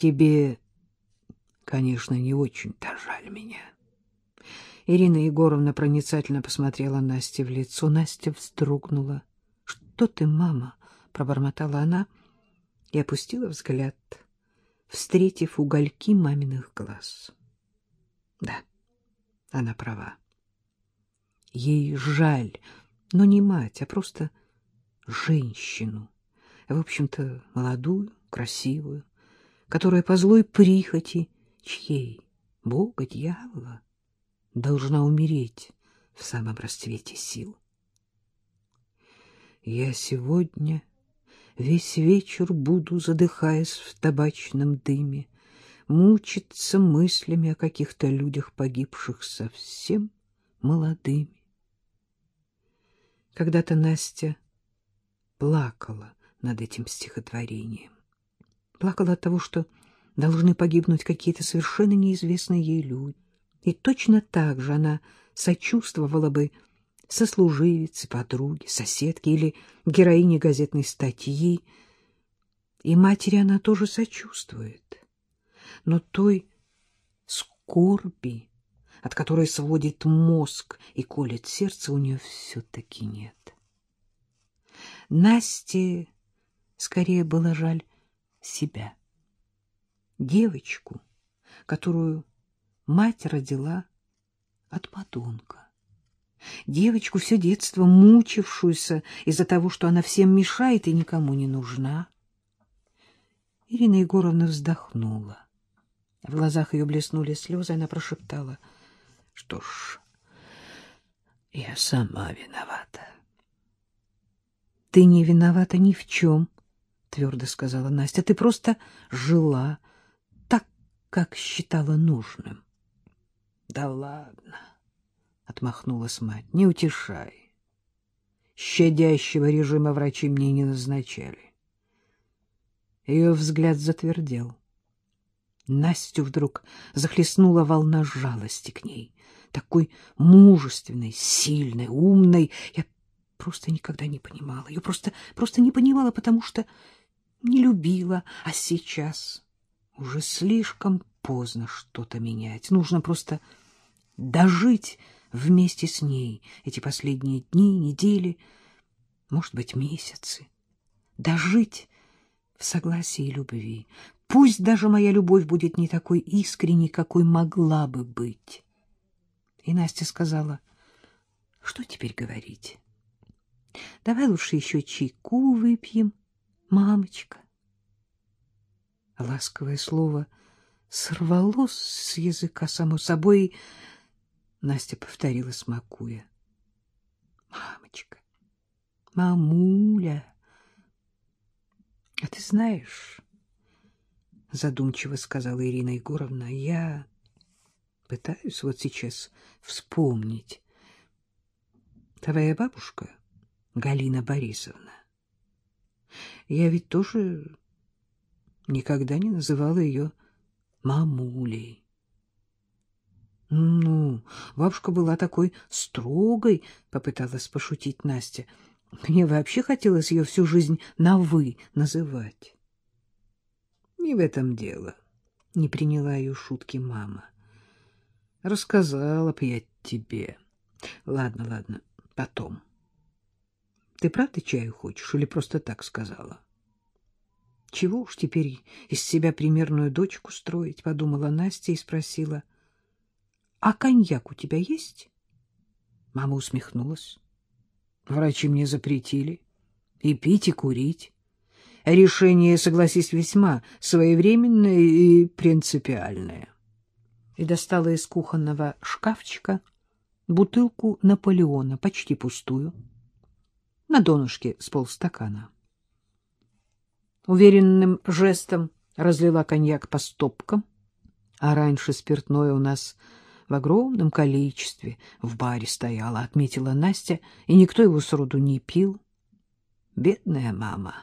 Тебе, конечно, не очень-то жаль меня. Ирина Егоровна проницательно посмотрела Насте в лицо. Настя вздрогнула. — Что ты, мама? — пробормотала она и опустила взгляд, встретив угольки маминых глаз. Да, она права. Ей жаль, но не мать, а просто женщину, в общем-то, молодую, красивую, которая по злой прихоти чьей, бога, дьявола, должна умереть в самом расцвете сил. Я сегодня весь вечер буду, задыхаясь в табачном дыме, мучиться мыслями о каких-то людях, погибших совсем молодыми. Когда-то Настя плакала над этим стихотворением. Плакала от того, что должны погибнуть какие-то совершенно неизвестные ей люди. И точно так же она сочувствовала бы сослуживице, подруге, соседке или героине газетной статьи. И матери она тоже сочувствует. Но той скорби, от которой сводит мозг и колет сердце, у нее все-таки нет. Насте скорее было жаль себя. Девочку, которую мать родила от подонка. Девочку все детство мучившуюся из-за того, что она всем мешает и никому не нужна. Ирина Егоровна вздохнула. В глазах ее блеснули слезы, она прошептала. — Что ж, я сама виновата. — Ты не виновата ни в чем, — твердо сказала Настя. — Ты просто жила так, как считала нужным. — Да ладно, — отмахнулась мать, — не утешай. Щадящего режима врачи мне не назначали. Ее взгляд затвердел. Настю вдруг захлестнула волна жалости к ней, такой мужественной, сильной, умной. Я просто никогда не понимала ее, просто, просто не понимала, потому что не любила, а сейчас уже слишком поздно что-то менять. Нужно просто дожить вместе с ней эти последние дни, недели, может быть, месяцы. Дожить в согласии и любви. Пусть даже моя любовь будет не такой искренней, какой могла бы быть. И Настя сказала, что теперь говорить? Давай лучше еще чайку выпьем, мамочка. Ласковое слово сорвалось с языка само собой, Настя повторила, смакуя. Мамочка, мамуля. А ты знаешь, задумчиво сказала Ирина Егоровна, я пытаюсь вот сейчас вспомнить. Твоя бабушка Галина Борисовна. Я ведь тоже никогда не называла ее мамулей. Ну, бабушка была такой строгой, попыталась пошутить Настя. Мне вообще хотелось ее всю жизнь на «вы» называть. Не в этом дело, не приняла ее шутки мама. Рассказала бы я тебе. Ладно, ладно, потом. Ты правда чаю хочешь или просто так сказала? Чего уж теперь из себя примерную дочку строить, подумала Настя и спросила. А коньяк у тебя есть? Мама усмехнулась. Врачи мне запретили и пить, и курить. Решение, согласись, весьма своевременное и принципиальное. И достала из кухонного шкафчика бутылку Наполеона, почти пустую, на донышке с полстакана. Уверенным жестом разлила коньяк по стопкам, а раньше спиртное у нас в огромном количестве в баре стояло, отметила Настя, и никто его сроду не пил. Бедная мама.